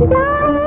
दिल